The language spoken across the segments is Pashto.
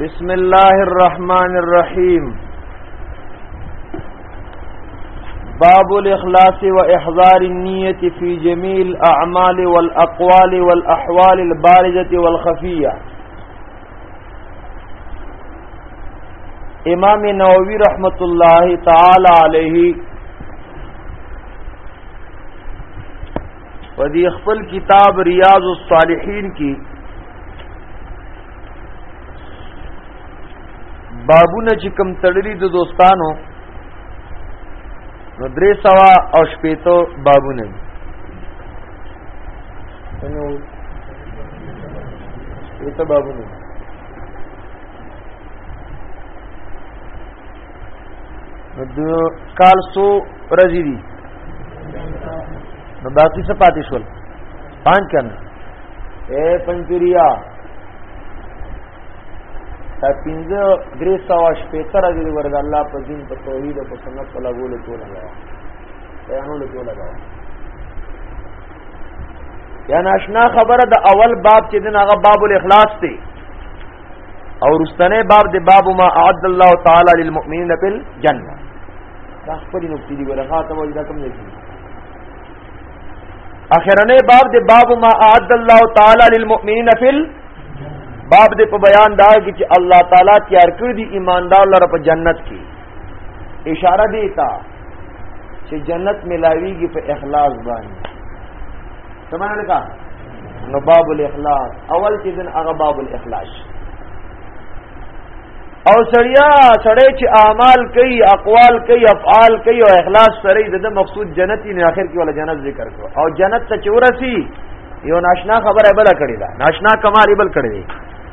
بسم الله الرحمن الرحيم باب الاخلاص واحضار النيه في جميع الاعمال والاقوال والاحوال البارزه والخفيه امام نووي رحمت الله تعالی علیه په دې خپل کتاب ریاض الصالحین کې بابونه چې کم تړلې د دوستانو نو درې سوا او شپېتو بابونه دي دي ته بابونه د کال سو رزي دي نو باقي څه پاتې شول پانچ کنه اے پنځریا دا پنځه درې سو شپېتر دي ورته الله په دین په توحید او په سنت په لګول ټول لګا ته انو له ټول لګا یا ناشنا خبره د اول باب چې دین هغه باب الاخلاص دی او رستنه باب د باب ما اعد الله تعالی للمؤمنین فی الجنه دا خپل نقطې دی ورغه ته وایي دا کوم دی اخرنه باب د باب ما اعد الله تعالی للمؤمنین فی باب د په بیان دا چې الله تعالی تیار کړی دی ایماندار لپاره په جنت کې اشاره دی تا چې جنت ملاویږي په اخلاص باندې سمانه کا نو باب الاخلاص اول چې دن هغه باب الاخلاص او سړیا سړی چې اعمال کوي اقوال کوي افعال کوي او اخلاص سره د مقصود جنتی نه اخر کې ولا جنت ذکر کو او جنت ته چورسی یو ناشنا خبره بل کړی دا ناشنا کمال بل کړی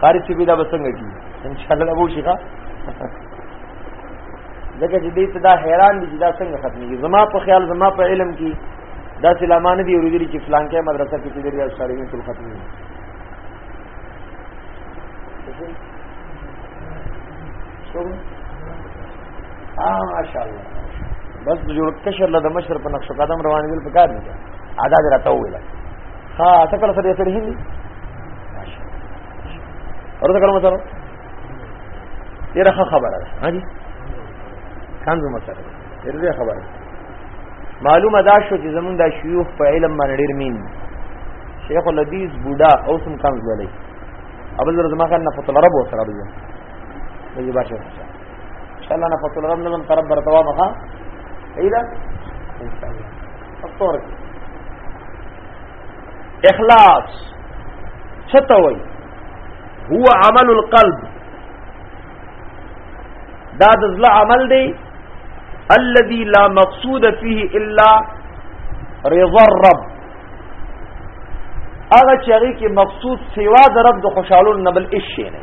قاری چې دا بسنګ کی ان شاء الله ابو شيخه ځکه چې دې ته دا حیران دي چې دا څنګه ختميږي زما په خیال زما په علم کې دا سلامان دی ورېدلی چې فلان کې مدرسه کې چې لري شارین ټول ختمي شو ها ماشاءالله بس جوړ کشر له د مشر په نقش قدم روان دي په کار دي ادا دې راته ویل ها څه کړه سره سره هندي ورته کړم سره ډیره خبره ده ها دي کاندو مسره ډیره خبره معلومه دا شو چې زمونږ د شيوخ په علم باندې ډیر مين شیخ الحدیث بوډا او سم کانز ولې ابل زما خان نه فطل رب وسره دی مجھے باشا ان شاء الله نه فتول رب نظم طرف برتوا مخا ایدا ان شاء الله فطور اخلاص چتوي هو عمل القلب دا د زړه عمل دی الذي لا مقصود فيه الا رضا الرب هغه چې هغه کې مقصود سیوا د رب د خوشحالو نه بل شي نه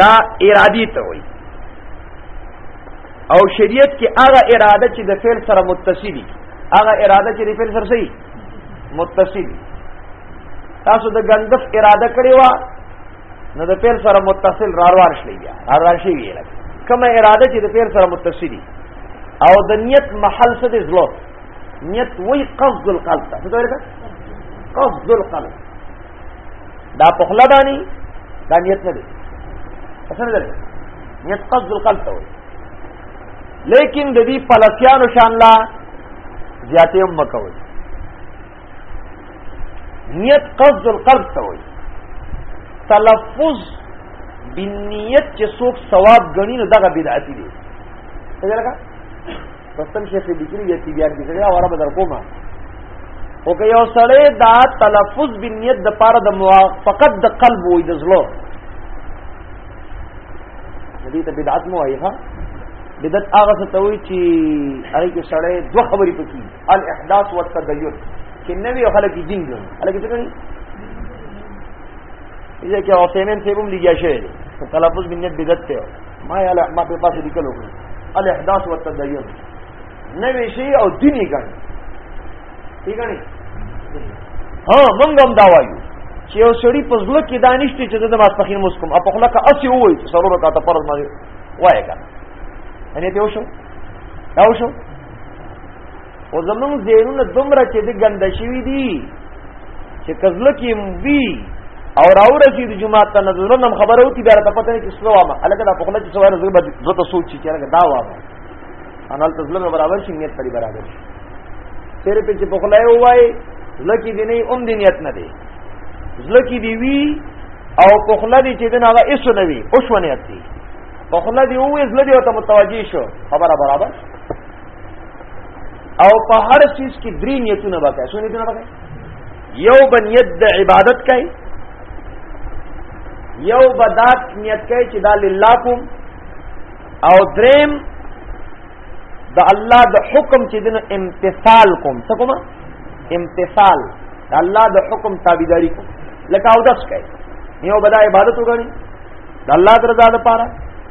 دا ارادي ته وایي او شریعت کې هغه اراده چې د فعل سره متصلي هغه اراده چې د فعل سره صحیح متصلي تاسو د غندف اراده کړې و نو د فعل سره متصل را روان شلی بیا را روان شي ویل کومه اراده چې د فعل سره متصلي او د نیت محل څه د زلوت نیت وی قصد القلب څه ته ویل قصد القلب دا په خله باندې دا نیت نه دی څه نه دی نیت قصد القلب ته وایي لیکن د دې پلسیانو شان لا زیاتې هم مکوي نیت قصد القلب ته وایي تلفظ بنیت چې څوک ثواب غنی نو دغه بدعت دی څه لکه پښتون شیخ لیکلی دی چې بیا دې سره اوره بدر کومه او که یو سړی دا تلفظ بنیت د پاره د موافقت د قلب وې د زلو دې ته بدعت مو وایي ها بدعت هغه څه ته وایي چې هغه کې سړی دوه خبرې پکې الاحداث والتدین چې نوې خلک دین ګڼي هغه څه کوي یې کې اوسېمن سیبم لګیا شوی تلفظ بنیت بدعت ته ما یا ما په پاسه لیکلو الاحداث والتدین نوې شي او دیني ګڼي ٹھیک نه ها مونږ هم دا وایو چې یو سړی په ځل کې دانشته چې د ماسپخین مسکم په خپل کا اسی وای چې سرور کا ته فرض مې وای کنه ان دې وشو دا وشو او زمونږ زیرونه دومره چې د ګنده شوي دي چې کزله کې وی او راوړه چې د جمعه ته نظر نم خبره وتی دا ته پته نه چې سلو ما الګا د پخله چې سوال زړه بد زه ته سوچ چې راګه دا وا انا تظلم برابر شي نیت پری برابر شي تیر په چې پخله وای لکه دې نه اوم دې نیت نه دی لکه دې وی او پخله دې چې دنا هغه ایسو نه وی او شو نیت دی پخله دې وې زله دې ته متوجي شو خبره برابر او په هر چیز کې درې نیتونه وکړي څو نیتونه وکړي یو بنیت د عبادت کوي یو بدات نیت کوي چې دا لله کوم او دریم د الله د حکم چې دنه امتثال کوم څه کوم امتثال د الله د حکم تابعداري کوم لکه او داس کوي یو بدا عبادت وکړي د الله درزا لپاره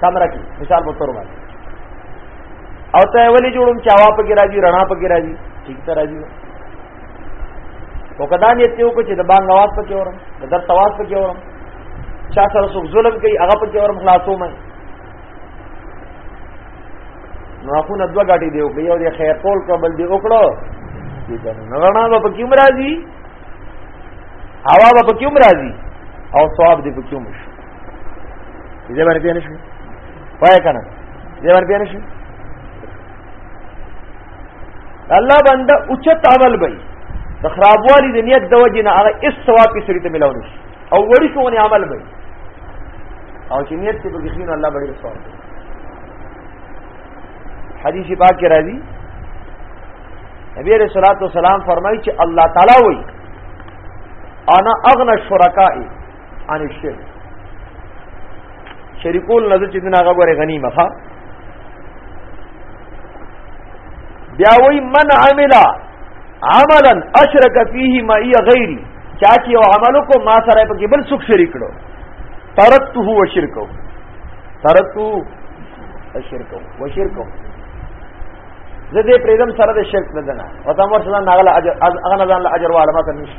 کمره کې مثال په تور باندې او ته ولې جوړوم چې هوا پکې راځي رڼا پکې راځي ٹھیک ته راځي او کدا نیت یو کو چې د بانګ आवाज پکې اورم د در تواز پکې اورم چا سره څوک ظلم کوي هغه پکې اورم خلاصو مې نو اخو نه دوه غاټي دیو یو دی خیر کول کو بل دی وکړو دې کنه نه رڼا به پکې مرাজি هوا به پکې مرাজি او ثواب دې پکې مرাজি دې باندې پېنه شو وای کنه دې باندې پېنه شو الله بنده اوچت عمل بې د خرابوالي د نیت د وجې نه هغه اس ثواب کې سړي ته ملاو نشي او وړي کوونه عمل بې او چې نیت کې به خیر الله بړي ثواب حدیث پاک کې راځي نبی علیہ الصلوۃ والسلام فرمایي چې الله تعالی وایي انا اغنى الشرکاء ان الشرك شریکول نه چې دنا هغه غره غنیمه ښا بیا وای من عمل عملا اشرک فيه ما ای غیری چا چې یو عمل کو ما سره په کې بل څوک شریک کړو ترکته و شرکو ترکته و شرکو و شرکو زه دې پرېدم سره د شرک نه دنا او تاسو ورسره ناغله اجر هغه نه ځان له اجر واړه ما ته نشي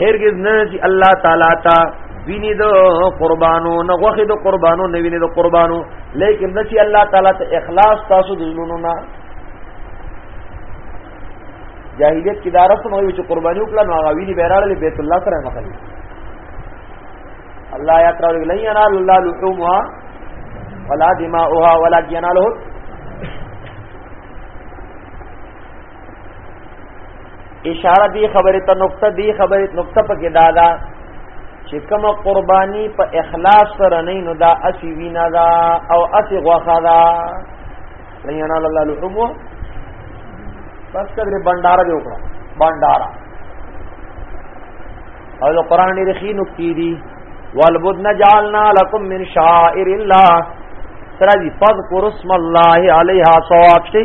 هرگز نه چې الله تعالی تا ویني د قربانو نه غوخه د قربانو نه ویني د قربانو لیکن نه چې الله تعالی ته اخلاص تاسو د زلونو نه جاهلیت کې دارس نو وی چې قرباني وکړه نو هغه ویني بیراړل بیت الله سره مخالي الله یا تعالی لن ينال الله لحومها ولا دماؤها ولا يناله اشاره دی خبره ته نقطه دی خبره نقطه پکې دا ده چې کوم قرباني په اخلاص سره نه نو دا اسی وینا دا او اسی غوخه دا لن ينال الله لحمو بس کدرې بندارا دی وکړه بندارا او د قران دې خې نکتی دي والبدن جعلنا لكم من شعائر الله سره دي فذكر اسم الله عليها صواب شي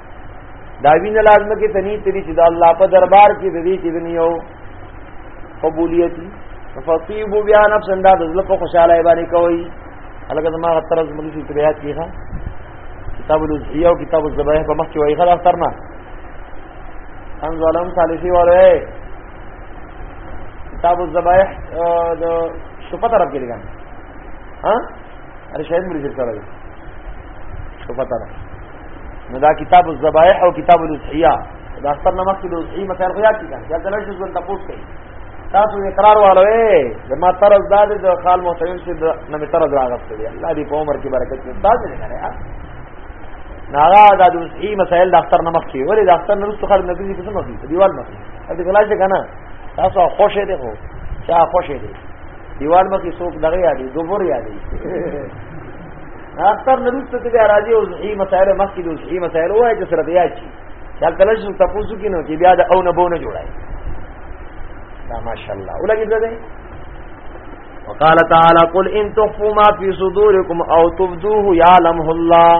دا وین لازمه کې تنی تری چې د الله په دربار کې د دې چې دنیو قبولیت فصیب بیا نفس انده د زړه په خوشاله باندې کوي الګا زما غترز ملي چې تبعات کیها کتاب الوزیه او کتاب الذبائح په مخ کې وایي خلاص ترنا ان ظلم ثالثي وره کتاب الذبائح د شپه طرف کې لګان ها اره شاید مری ذکر راځي څه پتا نه نو دا کتاب الذبائح او کتاب الاضحیه دا اثر نمک کې الاضحیه مثلا خو یاد کړه یا دلته څه څه تاسو کوي تاسو اقرار والوي زما طرز دا دی د خال محترم چې نه می طرز راغست دی الله دې په عمر کې برکت دې تاسو نه کړی ناغا دا د اضحیه مسائل د اثر نمک کې ولې د اثر نمک څخه نبی دې څه مخې دیوال مخې دې غلا څه کنه تاسو خوشې دې خو چا خوشې دې دیوال مخې څوک دغه یادې دوبر یادې اکثر نرسته ته بیا راځي او صحیح مسائل مخکې د صحیح مسائل وایي چې سره بیا چی دا کله چې تاسو کې نو چې بیا د او نه بونه جوړای دا ماشاءالله ولګي دې وقال تعالى قل ان تخفوا ما في صدوركم او تبدوه يعلمه الله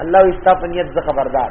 الله استفنيت خبردار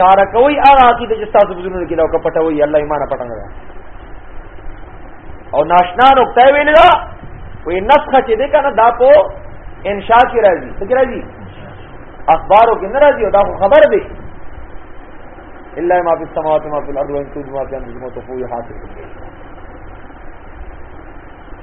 کار کوي هغه عقیده چې تاسو بزرګونو کې دا کپټوي الله ایمان پټنګ او ناشنا نقطه ویل دا وې نسخه چې ده کنه دا په انشاء کې راځي څه کې راځي اخبارو کې نه راځي دا خبر دی الا ما فی السماوات ما فی الارض وان تدوا فی انفسکم تفوی حاصل